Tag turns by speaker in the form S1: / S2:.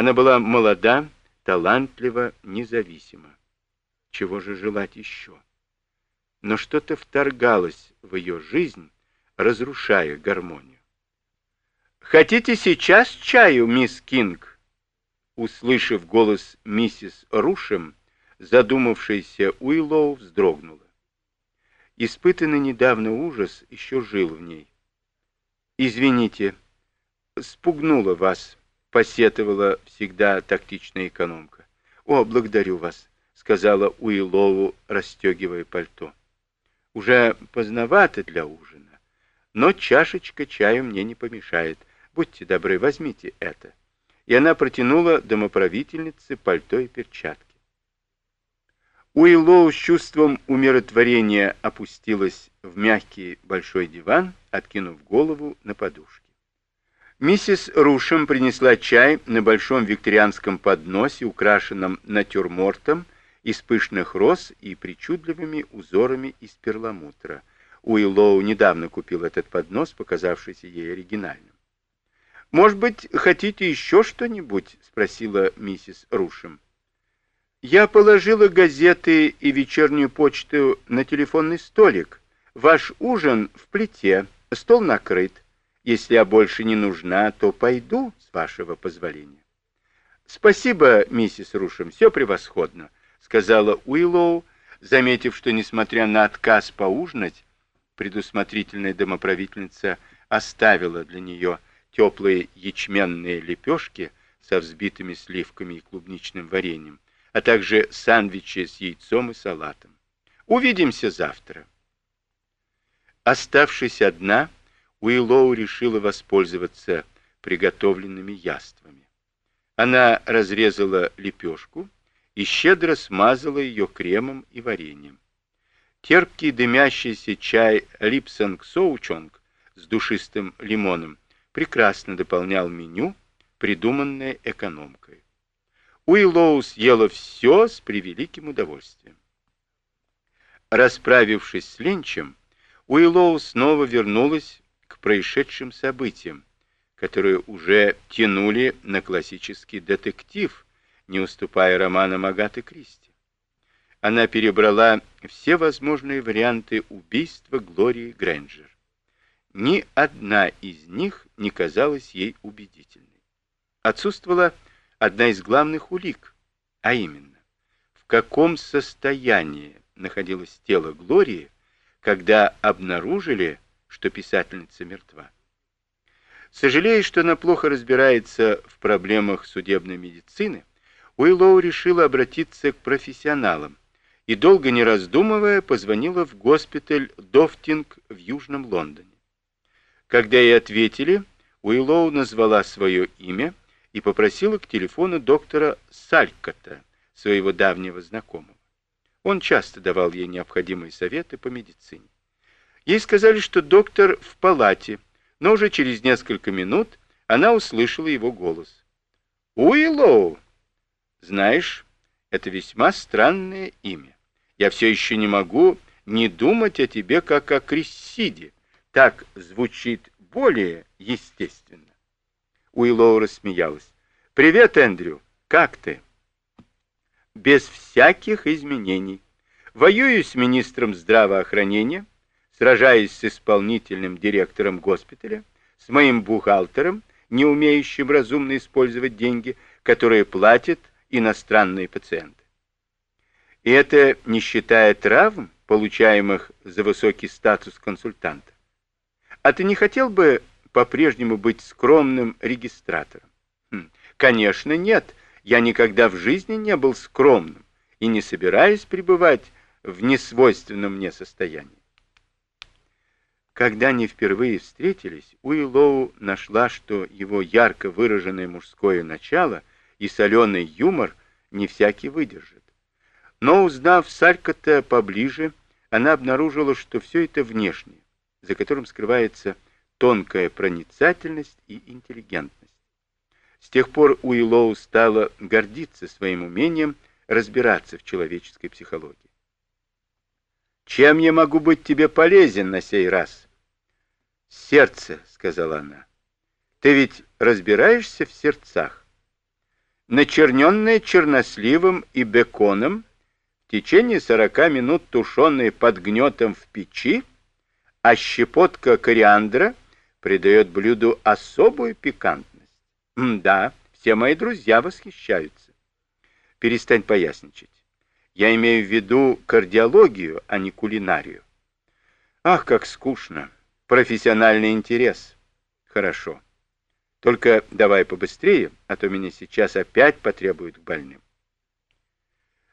S1: Она была молода, талантлива, независима. Чего же желать еще? Но что-то вторгалось в ее жизнь, разрушая гармонию. «Хотите сейчас чаю, мисс Кинг?» Услышав голос миссис Рушем, задумавшаяся Уиллоу вздрогнула. Испытанный недавно ужас еще жил в ней. «Извините, спугнула вас», — посетовала всегда тактичная экономка. «О, благодарю вас», — сказала Уиллоу, расстегивая пальто. «Уже поздновато для ужина, но чашечка чаю мне не помешает. Будьте добры, возьмите это». И она протянула домоправительнице пальто и перчатки. Уиллоу с чувством умиротворения опустилась в мягкий большой диван, откинув голову на подушке. Миссис Рушем принесла чай на большом викторианском подносе, украшенном натюрмортом из пышных роз и причудливыми узорами из перламутра. Уиллоу недавно купил этот поднос, показавшийся ей оригинальным. «Может быть, хотите еще что-нибудь?» — спросила миссис Рушем. Я положила газеты и вечернюю почту на телефонный столик. Ваш ужин в плите, стол накрыт. Если я больше не нужна, то пойду, с вашего позволения. Спасибо, миссис Рушем, все превосходно, сказала Уиллоу, заметив, что, несмотря на отказ поужинать, предусмотрительная домоправительница оставила для нее теплые ячменные лепешки со взбитыми сливками и клубничным вареньем, а также сандвичи с яйцом и салатом. Увидимся завтра. Оставшись одна, Уиллоу решила воспользоваться приготовленными яствами. Она разрезала лепешку и щедро смазала ее кремом и вареньем. Терпкий дымящийся чай Липсонг Соучонг с душистым лимоном прекрасно дополнял меню, придуманное экономкой. Уиллоу съела все с превеликим удовольствием. Расправившись с Ленчем, Уиллоу снова вернулась происшедшим событиям, которые уже тянули на классический детектив, не уступая романам Агаты Кристи. Она перебрала все возможные варианты убийства Глории Грэнджер. Ни одна из них не казалась ей убедительной. Отсутствовала одна из главных улик, а именно, в каком состоянии находилось тело Глории, когда обнаружили, что писательница мертва. Сожалея, что она плохо разбирается в проблемах судебной медицины, Уиллоу решила обратиться к профессионалам и, долго не раздумывая, позвонила в госпиталь Дофтинг в Южном Лондоне. Когда ей ответили, Уиллоу назвала свое имя и попросила к телефону доктора Салькота, своего давнего знакомого. Он часто давал ей необходимые советы по медицине. Ей сказали, что доктор в палате, но уже через несколько минут она услышала его голос. «Уиллоу! Знаешь, это весьма странное имя. Я все еще не могу не думать о тебе, как о Крессиде. Так звучит более естественно». Уиллоу рассмеялась. «Привет, Эндрю. Как ты?» «Без всяких изменений. Воюю с министром здравоохранения, сражаясь с исполнительным директором госпиталя, с моим бухгалтером, не умеющим разумно использовать деньги, которые платят иностранные пациенты. И это не считая травм, получаемых за высокий статус консультанта. А ты не хотел бы по-прежнему быть скромным регистратором? Хм, конечно, нет. Я никогда в жизни не был скромным и не собираюсь пребывать в несвойственном мне состоянии. Когда они впервые встретились, Уиллоу нашла, что его ярко выраженное мужское начало и соленый юмор не всякий выдержит. Но узнав Сарькота поближе, она обнаружила, что все это внешнее, за которым скрывается тонкая проницательность и интеллигентность. С тех пор Уиллоу стала гордиться своим умением разбираться в человеческой психологии. «Чем я могу быть тебе полезен на сей раз?» «Сердце», — сказала она. «Ты ведь разбираешься в сердцах?» начерненная черносливом и беконом, в течение 40 минут тушеные под гнетом в печи, а щепотка кориандра придает блюду особую пикантность. М да, все мои друзья восхищаются. Перестань поясничать. Я имею в виду кардиологию, а не кулинарию. Ах, как скучно. Профессиональный интерес. Хорошо. Только давай побыстрее, а то меня сейчас опять потребуют к больным.